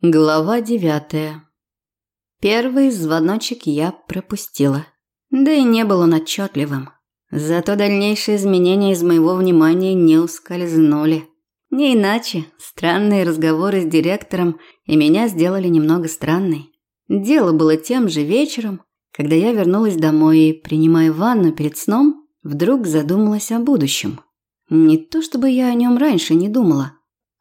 Глава девятая. Первый звоночек я пропустила. Да и не был он отчетливым. Зато дальнейшие изменения из моего внимания не ускользнули. Не иначе, странные разговоры с директором и меня сделали немного странной. Дело было тем же вечером, когда я вернулась домой и, принимая ванну перед сном, вдруг задумалась о будущем. Не то чтобы я о нем раньше не думала,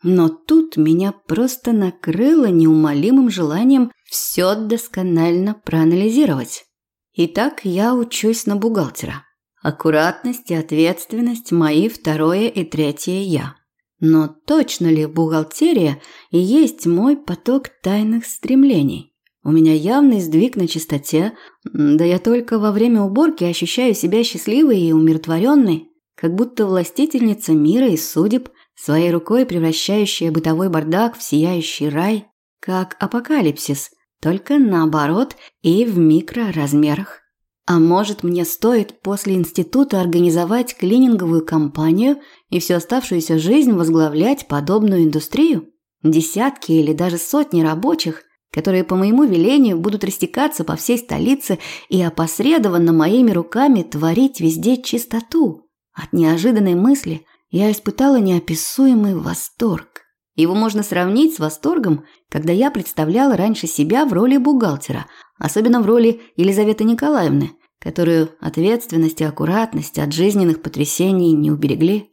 но тут меня просто накрыло неумолимым желанием все досконально проанализировать. Итак, я учусь на бухгалтера. Аккуратность и ответственность – мои второе и третье «я». Но точно ли бухгалтерия и есть мой поток тайных стремлений? У меня явный сдвиг на чистоте, да я только во время уборки ощущаю себя счастливой и умиротворенной, как будто властительница мира и судеб, своей рукой превращающая бытовой бардак в сияющий рай, как апокалипсис, только наоборот и в микроразмерах. А может, мне стоит после института организовать клининговую компанию и всю оставшуюся жизнь возглавлять подобную индустрию? Десятки или даже сотни рабочих, которые по моему велению будут растекаться по всей столице и опосредованно моими руками творить везде чистоту. От неожиданной мысли – я испытала неописуемый восторг. Его можно сравнить с восторгом, когда я представляла раньше себя в роли бухгалтера, особенно в роли Елизаветы Николаевны, которую ответственность и аккуратность от жизненных потрясений не уберегли.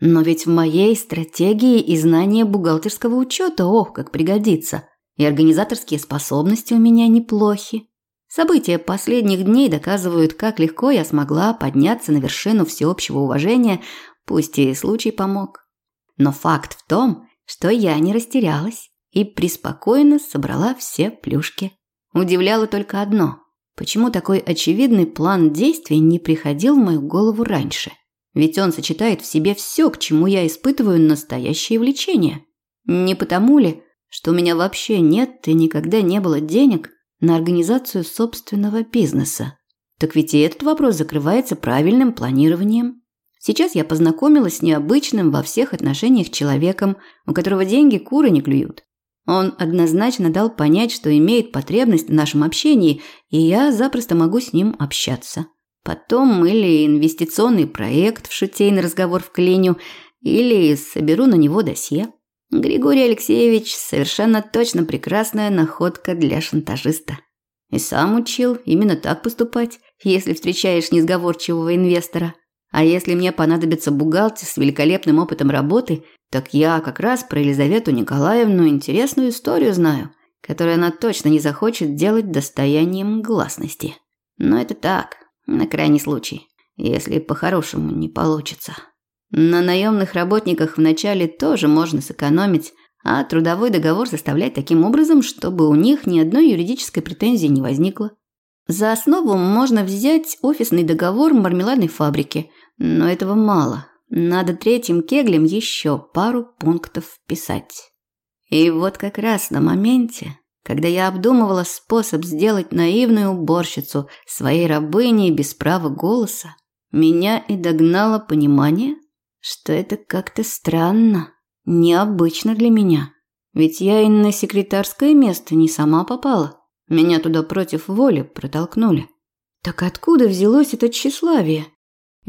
Но ведь в моей стратегии и знания бухгалтерского учета, ох, как пригодится, и организаторские способности у меня неплохи. События последних дней доказывают, как легко я смогла подняться на вершину всеобщего уважения Пусть и случай помог. Но факт в том, что я не растерялась и преспокойно собрала все плюшки. Удивляло только одно. Почему такой очевидный план действий не приходил в мою голову раньше? Ведь он сочетает в себе все, к чему я испытываю настоящее влечение. Не потому ли, что у меня вообще нет и никогда не было денег на организацию собственного бизнеса? Так ведь и этот вопрос закрывается правильным планированием Сейчас я познакомилась с необычным во всех отношениях человеком, у которого деньги куры не клюют. Он однозначно дал понять, что имеет потребность в нашем общении, и я запросто могу с ним общаться. Потом или инвестиционный проект в шутейный разговор в клиню, или соберу на него досье. Григорий Алексеевич совершенно точно прекрасная находка для шантажиста. И сам учил именно так поступать, если встречаешь несговорчивого инвестора. А если мне понадобится бухгалтер с великолепным опытом работы, так я как раз про Елизавету Николаевну интересную историю знаю, которую она точно не захочет делать достоянием гласности. Но это так, на крайний случай, если по-хорошему не получится. На наемных работниках вначале тоже можно сэкономить, а трудовой договор составлять таким образом, чтобы у них ни одной юридической претензии не возникло. За основу можно взять офисный договор мармеладной фабрики, но этого мало. Надо третьим кеглем еще пару пунктов вписать. И вот как раз на моменте, когда я обдумывала способ сделать наивную уборщицу своей рабыней без права голоса, меня и догнало понимание, что это как-то странно, необычно для меня. Ведь я и на секретарское место не сама попала. Меня туда против воли протолкнули. Так откуда взялось это тщеславие?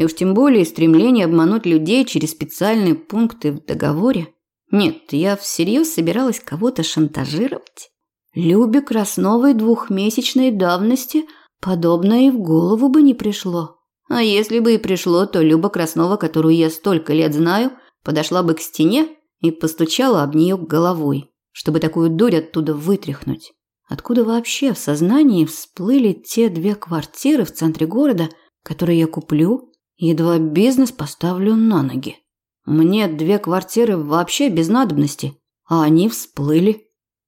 И уж тем более стремление обмануть людей через специальные пункты в договоре? Нет, я всерьез собиралась кого-то шантажировать. Любе Красновой двухмесячной давности подобное и в голову бы не пришло. А если бы и пришло, то Люба Краснова, которую я столько лет знаю, подошла бы к стене и постучала об нее головой, чтобы такую дурь оттуда вытряхнуть. Откуда вообще в сознании всплыли те две квартиры в центре города, которые я куплю, едва бизнес поставлю на ноги? Мне две квартиры вообще без надобности, а они всплыли.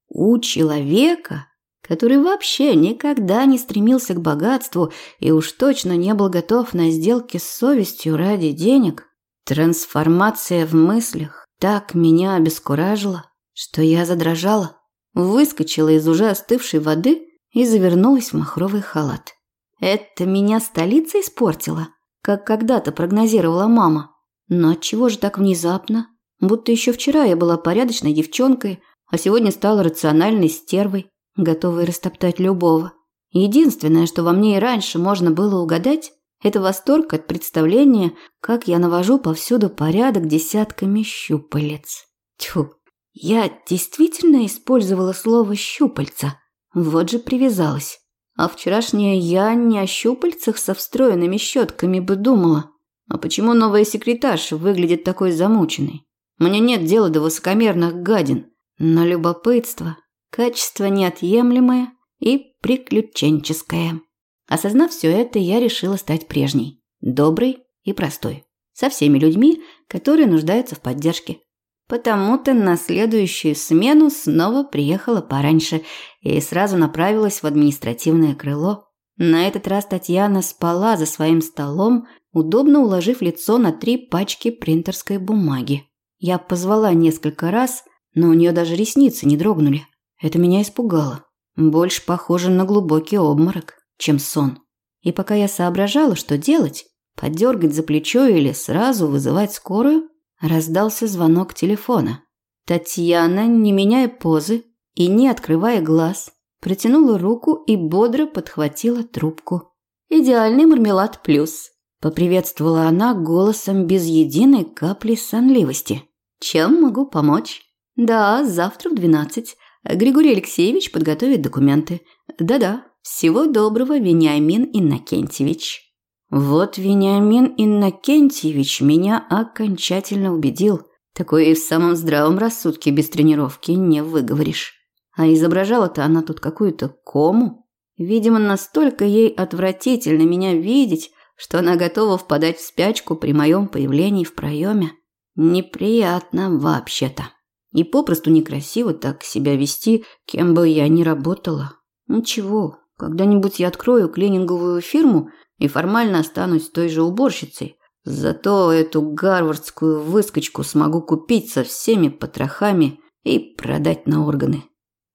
У человека, который вообще никогда не стремился к богатству и уж точно не был готов на сделки с совестью ради денег, трансформация в мыслях так меня обескуражила, что я задрожала выскочила из уже остывшей воды и завернулась в махровый халат. Это меня столица испортила, как когда-то прогнозировала мама. Но отчего же так внезапно? Будто еще вчера я была порядочной девчонкой, а сегодня стала рациональной стервой, готовой растоптать любого. Единственное, что во мне и раньше можно было угадать, это восторг от представления, как я навожу повсюду порядок десятками щупалец. Тьфу, я действительно использовала слово «щупальца». Вот же привязалась. А вчерашняя я не о щупальцах со встроенными щетками бы думала. А почему новая секретарша выглядит такой замученной? Мне нет дела до высокомерных гадин. Но любопытство – качество неотъемлемое и приключенческое. Осознав все это, я решила стать прежней, доброй и простой. Со всеми людьми, которые нуждаются в поддержке. Потому-то на следующую смену снова приехала пораньше и сразу направилась в административное крыло. На этот раз Татьяна спала за своим столом, удобно уложив лицо на три пачки принтерской бумаги. Я позвала несколько раз, но у нее даже ресницы не дрогнули. Это меня испугало. Больше похоже на глубокий обморок, чем сон. И пока я соображала, что делать, подергать за плечо или сразу вызывать скорую, раздался звонок телефона. Татьяна, не меняя позы и не открывая глаз, протянула руку и бодро подхватила трубку. «Идеальный мармелад плюс», – поприветствовала она голосом без единой капли сонливости. «Чем могу помочь?» «Да, завтра в двенадцать. Григорий Алексеевич подготовит документы. Да-да, всего доброго, Вениамин Иннокентьевич». Вот Вениамин Иннокентьевич меня окончательно убедил. Такое и в самом здравом рассудке без тренировки не выговоришь. А изображала-то она тут какую-то кому. Видимо, настолько ей отвратительно меня видеть, что она готова впадать в спячку при моем появлении в проеме. Неприятно вообще-то. И попросту некрасиво так себя вести, кем бы я ни работала. Ничего, когда-нибудь я открою клининговую фирму и формально останусь той же уборщицей. Зато эту гарвардскую выскочку смогу купить со всеми потрохами и продать на органы.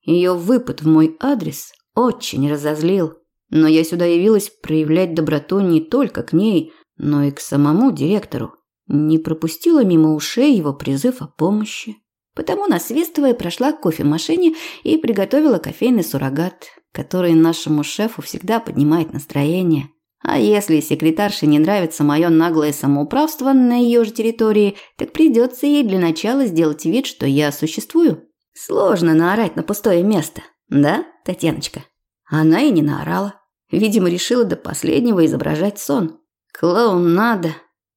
Ее выпад в мой адрес очень разозлил. Но я сюда явилась проявлять доброту не только к ней, но и к самому директору не пропустила мимо ушей его призыв о помощи. Потому, насвистывая, прошла к кофемашине и приготовила кофейный суррогат, который нашему шефу всегда поднимает настроение. А если секретарше не нравится мое наглое самоуправство на ее же территории, так придется ей для начала сделать вид, что я существую. Сложно наорать на пустое место, да, Татьяночка? Она и не наорала. Видимо, решила до последнего изображать сон. Клоун надо.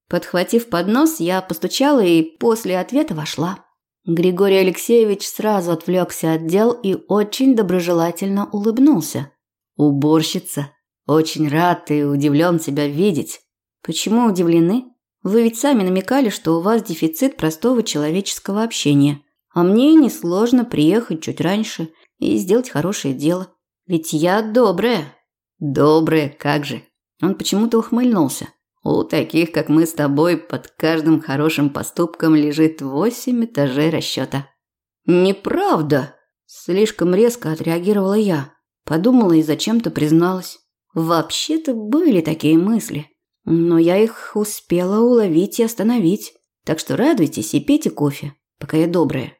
Подхватив поднос, я постучала и после ответа вошла. Григорий Алексеевич сразу отвлекся от дел и очень доброжелательно улыбнулся. «Уборщица, очень рад и удивлен тебя видеть». «Почему удивлены? Вы ведь сами намекали, что у вас дефицит простого человеческого общения. А мне несложно приехать чуть раньше и сделать хорошее дело. Ведь я добрая». «Добрая, как же». Он почему-то ухмыльнулся. У таких, как мы с тобой, под каждым хорошим поступком лежит восемь этажей расчета. Неправда, слишком резко отреагировала я. Подумала и зачем-то призналась. Вообще-то были такие мысли, но я их успела уловить и остановить. Так что радуйтесь и пейте кофе, пока я добрая.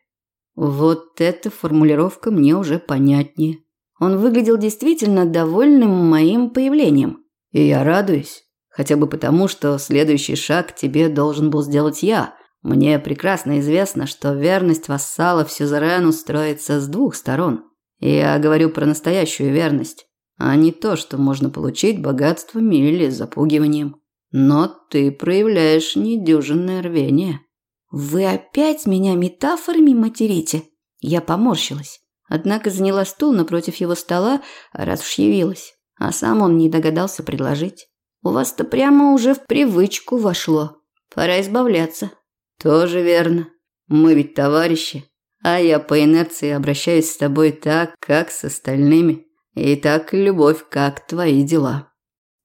Вот эта формулировка мне уже понятнее. Он выглядел действительно довольным моим появлением. И я радуюсь. Хотя бы потому, что следующий шаг тебе должен был сделать я. Мне прекрасно известно, что верность вассала в сюзерену строится с двух сторон. Я говорю про настоящую верность, а не то, что можно получить богатствами или запугиванием. Но ты проявляешь недюжинное рвение. Вы опять меня метафорами материте? Я поморщилась. Однако заняла стул напротив его стола, раз уж явилась. А сам он не догадался предложить. У вас-то прямо уже в привычку вошло. Пора избавляться. Тоже верно. Мы ведь товарищи. А я по инерции обращаюсь с тобой так, как с остальными. И так, любовь, как твои дела.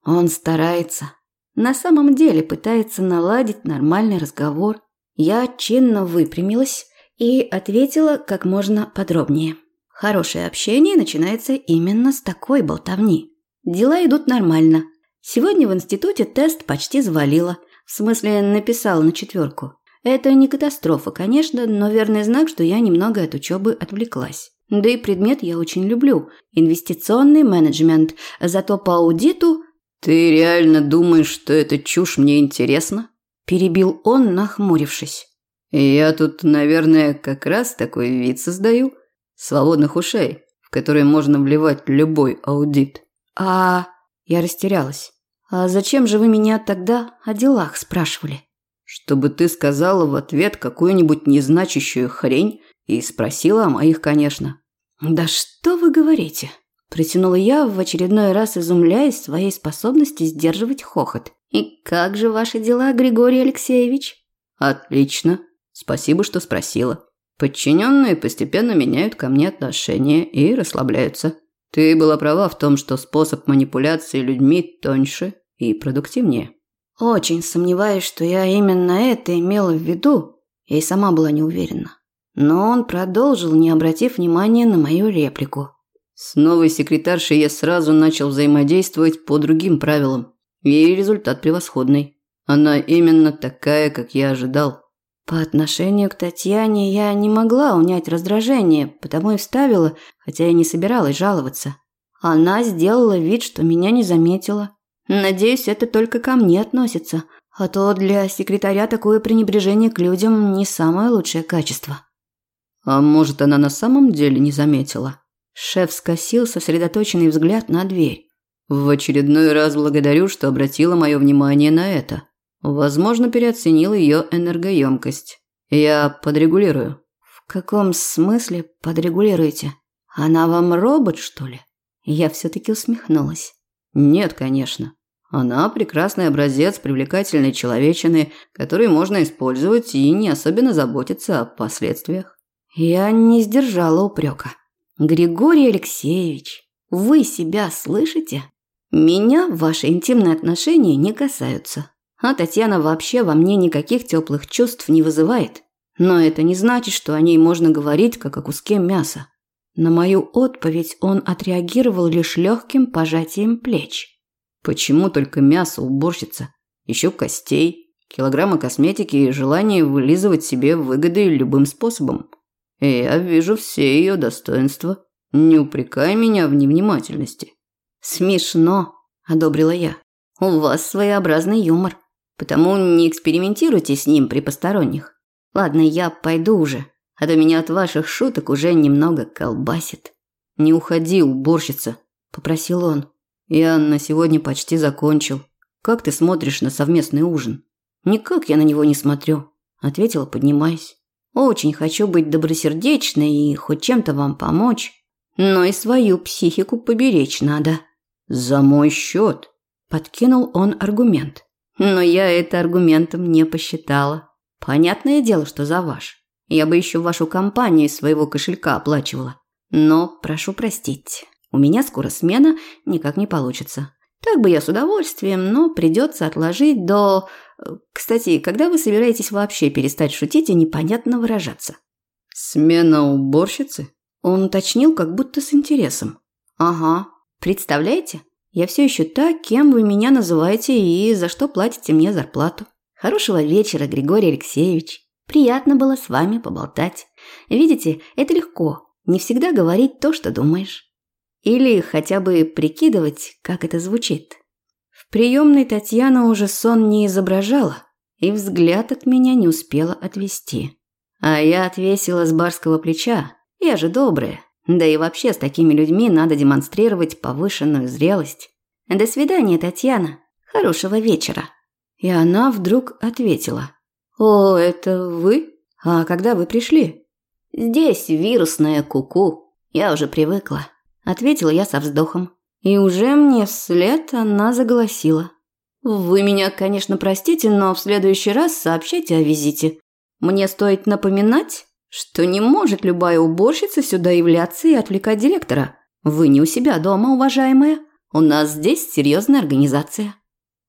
Он старается. На самом деле пытается наладить нормальный разговор. Я чинно выпрямилась и ответила как можно подробнее. Хорошее общение начинается именно с такой болтовни. Дела идут нормально – Сегодня в институте тест почти завалила. В смысле, написала на четверку. Это не катастрофа, конечно, но верный знак, что я немного от учебы отвлеклась. Да и предмет я очень люблю – инвестиционный менеджмент. Зато по аудиту... «Ты реально думаешь, что эта чушь мне интересна?» – перебил он, нахмурившись. «Я тут, наверное, как раз такой вид создаю. Свободных ушей, в которые можно вливать любой аудит». «А...» – я растерялась. «А зачем же вы меня тогда о делах спрашивали?» чтобы ты сказала в ответ какую-нибудь незначащую хрень и спросила о моих, конечно. Да что вы говорите? Протянула я в очередной раз, изумляясь своей способности сдерживать хохот. И как же ваши дела, Григорий Алексеевич? Отлично. Спасибо, что спросила. Подчиненные постепенно меняют ко мне отношение и расслабляются. Ты была права в том, что способ манипуляции людьми тоньше и продуктивнее. Очень сомневаюсь, что я именно это имела в виду. Я и сама была не уверена. Но он продолжил, не обратив внимания на мою реплику. С новой секретаршей я сразу начал взаимодействовать по другим правилам. И результат превосходный. Она именно такая, как я ожидал. По отношению к Татьяне я не могла унять раздражение, потому и вставила, хотя и не собиралась жаловаться. Она сделала вид, что меня не заметила. Надеюсь, это только ко мне относится, а то для секретаря такое пренебрежение к людям не самое лучшее качество. А может, она на самом деле не заметила? Шеф скосил сосредоточенный взгляд на дверь. В очередной раз благодарю, что обратила мое внимание на это. Возможно, переоценил ее энергоемкость. Я подрегулирую. В каком смысле подрегулируете? Она вам робот, что ли? Я все-таки усмехнулась. Нет, конечно. Она прекрасный образец привлекательной человечины, который можно использовать и не особенно заботиться о последствиях. Я не сдержала упрека. Григорий Алексеевич, вы себя слышите? Меня ваши интимные отношения не касаются. А Татьяна вообще во мне никаких теплых чувств не вызывает. Но это не значит, что о ней можно говорить, как о куске мяса. На мою отповедь он отреагировал лишь легким пожатием плеч. Почему только мясо уборщица? Еще костей, килограммы косметики и желание вылизывать себе выгоды любым способом. И я вижу все ее достоинства. Не упрекай меня в невнимательности. Смешно, одобрила я. У вас своеобразный юмор, потому не экспериментируйте с ним при посторонних. Ладно, я пойду уже а то меня от ваших шуток уже немного колбасит. Не уходи, уборщица, попросил он. Я на сегодня почти закончил. Как ты смотришь на совместный ужин? Никак я на него не смотрю, ответила, поднимаясь. Очень хочу быть добросердечной и хоть чем-то вам помочь, но и свою психику поберечь надо. За мой счет, подкинул он аргумент. Но я это аргументом не посчитала. Понятное дело, что за ваш. Я бы еще вашу компанию из своего кошелька оплачивала. Но прошу простить, у меня скоро смена, никак не получится. Так бы я с удовольствием, но придется отложить до... Кстати, когда вы собираетесь вообще перестать шутить и непонятно выражаться? Смена уборщицы? Он уточнил, как будто с интересом. Ага. Представляете? Я все еще та, кем вы меня называете и за что платите мне зарплату. Хорошего вечера, Григорий Алексеевич. Приятно было с вами поболтать. Видите, это легко. Не всегда говорить то, что думаешь. Или хотя бы прикидывать, как это звучит. В приемной Татьяна уже сон не изображала и взгляд от меня не успела отвести. А я отвесила с барского плеча. Я же добрая. Да и вообще с такими людьми надо демонстрировать повышенную зрелость. До свидания, Татьяна. Хорошего вечера. И она вдруг ответила. «О, это вы? А когда вы пришли?» «Здесь вирусная куку. Я уже привыкла», – ответила я со вздохом. И уже мне вслед она заголосила. «Вы меня, конечно, простите, но в следующий раз сообщайте о визите. Мне стоит напоминать, что не может любая уборщица сюда являться и отвлекать директора. Вы не у себя дома, уважаемая. У нас здесь серьезная организация».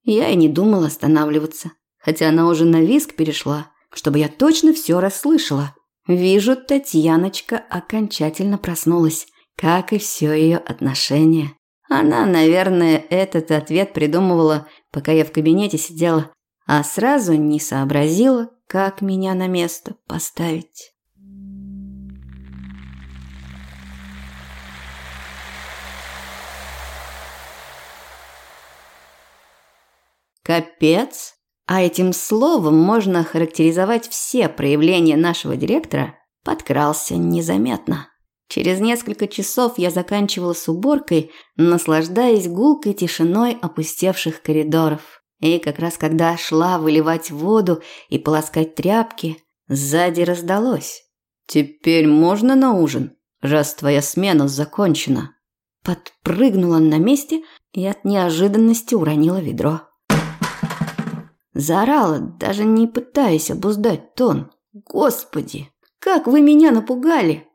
Я и не думала останавливаться хотя она уже на виск перешла, чтобы я точно все расслышала. Вижу, Татьяночка окончательно проснулась, как и все ее отношение. Она, наверное, этот ответ придумывала, пока я в кабинете сидела, а сразу не сообразила, как меня на место поставить. Капец. А этим словом можно характеризовать все проявления нашего директора, подкрался незаметно. Через несколько часов я заканчивала с уборкой, наслаждаясь гулкой тишиной опустевших коридоров. И как раз когда шла выливать воду и полоскать тряпки, сзади раздалось. «Теперь можно на ужин, раз твоя смена закончена?» Подпрыгнула на месте и от неожиданности уронила ведро. Заорала, даже не пытаясь обуздать тон. «Господи, как вы меня напугали!»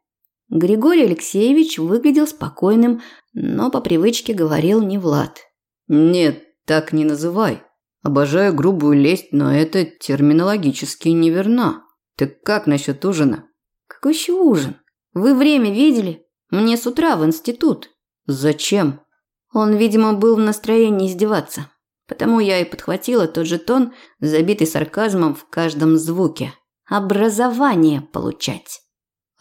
Григорий Алексеевич выглядел спокойным, но по привычке говорил не Влад. «Нет, так не называй. Обожаю грубую лесть, но это терминологически неверно. Ты как насчет ужина?» «Какой еще ужин? Вы время видели? Мне с утра в институт». «Зачем?» Он, видимо, был в настроении издеваться. Потому я и подхватила тот же тон, забитый сарказмом в каждом звуке. Образование получать.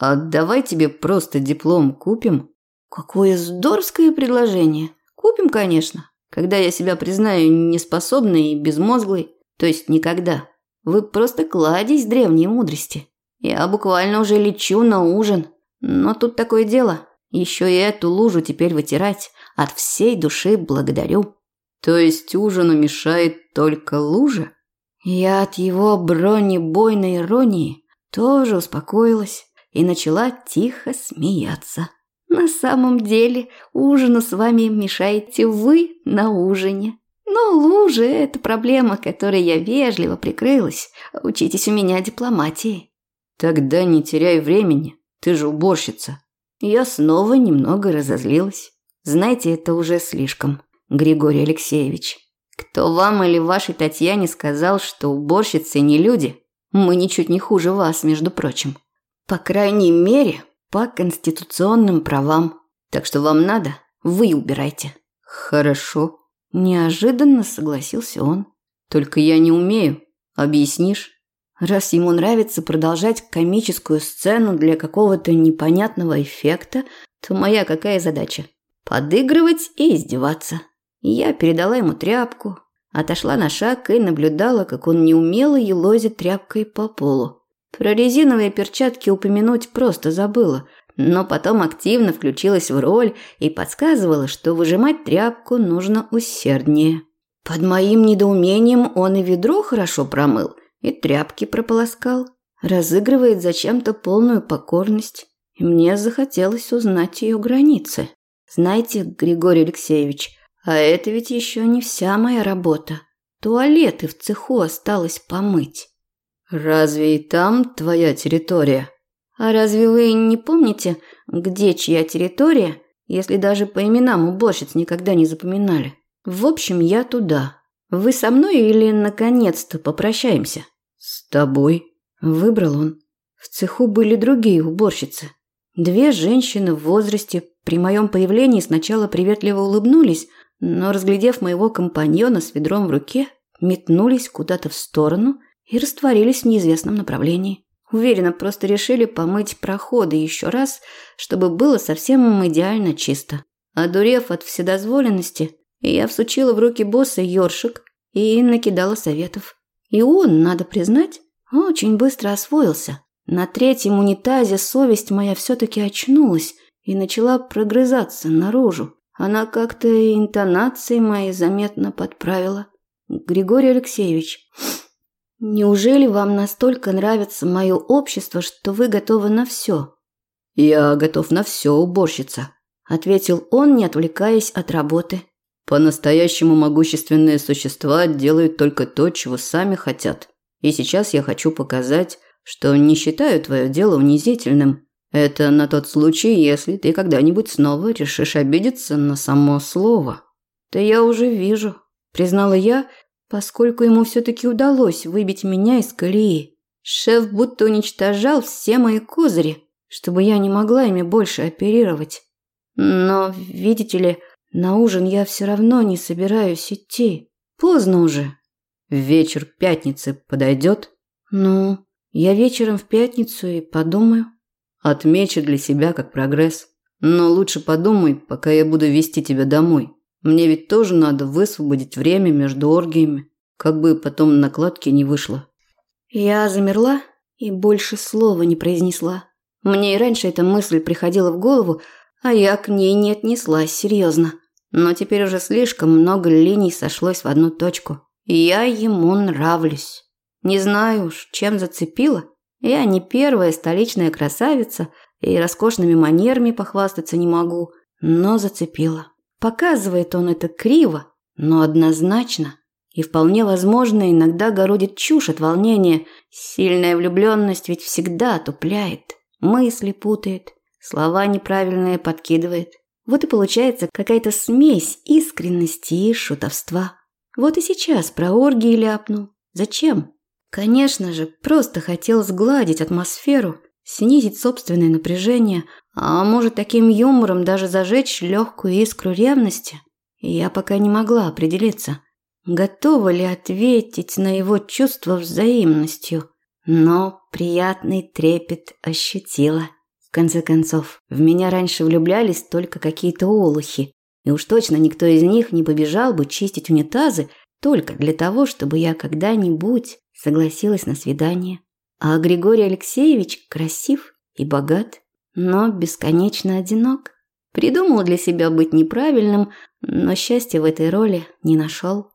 А давай тебе просто диплом купим. Какое здоровское предложение. Купим, конечно. Когда я себя признаю неспособной и безмозглой, то есть никогда. Вы просто кладезь древней мудрости. Я буквально уже лечу на ужин. Но тут такое дело. Еще и эту лужу теперь вытирать. От всей души благодарю. То есть ужину мешает только лужа? Я от его бронебойной иронии тоже успокоилась и начала тихо смеяться. На самом деле, ужину с вами мешаете вы на ужине. Но лужи – это проблема, которой я вежливо прикрылась. Учитесь у меня дипломатии. Тогда не теряй времени, ты же уборщица. Я снова немного разозлилась. Знаете, это уже слишком. Григорий Алексеевич. Кто вам или вашей Татьяне сказал, что уборщицы не люди? Мы ничуть не хуже вас, между прочим. По крайней мере, по конституционным правам. Так что вам надо, вы убирайте. Хорошо. Неожиданно согласился он. Только я не умею. Объяснишь? Раз ему нравится продолжать комическую сцену для какого-то непонятного эффекта, то моя какая задача? Подыгрывать и издеваться. Я передала ему тряпку, отошла на шаг и наблюдала, как он неумело елозит тряпкой по полу. Про резиновые перчатки упомянуть просто забыла, но потом активно включилась в роль и подсказывала, что выжимать тряпку нужно усерднее. Под моим недоумением он и ведро хорошо промыл, и тряпки прополоскал. Разыгрывает зачем-то полную покорность. И мне захотелось узнать ее границы. Знаете, Григорий Алексеевич, а это ведь еще не вся моя работа. Туалеты в цеху осталось помыть. Разве и там твоя территория? А разве вы не помните, где чья территория, если даже по именам уборщиц никогда не запоминали? В общем, я туда. Вы со мной или наконец-то попрощаемся? С тобой. Выбрал он. В цеху были другие уборщицы. Две женщины в возрасте при моем появлении сначала приветливо улыбнулись, но, разглядев моего компаньона с ведром в руке, метнулись куда-то в сторону и растворились в неизвестном направлении. Уверенно, просто решили помыть проходы еще раз, чтобы было совсем идеально чисто. Одурев от вседозволенности, я всучила в руки босса ёршик и накидала советов. И он, надо признать, очень быстро освоился. На третьем унитазе совесть моя все-таки очнулась и начала прогрызаться наружу. Она как-то интонации мои заметно подправила. Григорий Алексеевич, неужели вам настолько нравится мое общество, что вы готовы на все? Я готов на все, уборщица, ответил он, не отвлекаясь от работы. По-настоящему могущественные существа делают только то, чего сами хотят. И сейчас я хочу показать, что не считаю твое дело унизительным. Это на тот случай, если ты когда-нибудь снова решишь обидеться на само слово. Да я уже вижу, признала я, поскольку ему все-таки удалось выбить меня из колеи. Шеф будто уничтожал все мои козыри, чтобы я не могла ими больше оперировать. Но, видите ли, на ужин я все равно не собираюсь идти. Поздно уже. Вечер пятницы подойдет? Ну, я вечером в пятницу и подумаю. Отмечу для себя как прогресс. Но лучше подумай, пока я буду вести тебя домой. Мне ведь тоже надо высвободить время между оргиями, как бы потом накладки не вышло. Я замерла и больше слова не произнесла. Мне и раньше эта мысль приходила в голову, а я к ней не отнеслась серьезно. Но теперь уже слишком много линий сошлось в одну точку. Я ему нравлюсь. Не знаю уж, чем зацепила. Я не первая столичная красавица и роскошными манерами похвастаться не могу, но зацепила. Показывает он это криво, но однозначно. И вполне возможно, иногда городит чушь от волнения. Сильная влюбленность ведь всегда отупляет, мысли путает, слова неправильные подкидывает. Вот и получается какая-то смесь искренности и шутовства. Вот и сейчас про оргии ляпнул. Зачем? Конечно же, просто хотел сгладить атмосферу, снизить собственное напряжение, а может таким юмором даже зажечь легкую искру ревности. я пока не могла определиться, готова ли ответить на его чувство взаимностью. Но приятный трепет ощутила. В конце концов, в меня раньше влюблялись только какие-то олухи, и уж точно никто из них не побежал бы чистить унитазы только для того, чтобы я когда-нибудь согласилась на свидание. А Григорий Алексеевич красив и богат, но бесконечно одинок. Придумал для себя быть неправильным, но счастья в этой роли не нашел.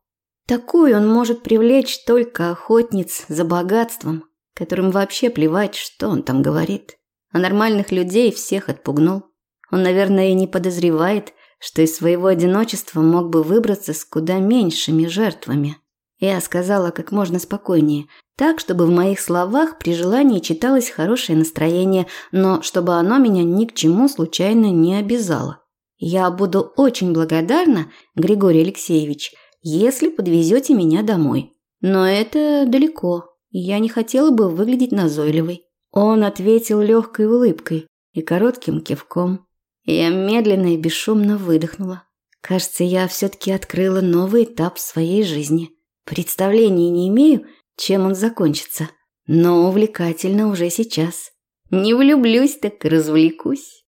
Такую он может привлечь только охотниц за богатством, которым вообще плевать, что он там говорит. А нормальных людей всех отпугнул. Он, наверное, и не подозревает, что из своего одиночества мог бы выбраться с куда меньшими жертвами. Я сказала как можно спокойнее, так, чтобы в моих словах при желании читалось хорошее настроение, но чтобы оно меня ни к чему случайно не обязало. Я буду очень благодарна, Григорий Алексеевич, если подвезете меня домой. Но это далеко. Я не хотела бы выглядеть назойливой. Он ответил легкой улыбкой и коротким кивком. Я медленно и бесшумно выдохнула. Кажется, я все-таки открыла новый этап своей жизни. Представления не имею, чем он закончится, но увлекательно уже сейчас. Не влюблюсь, так развлекусь.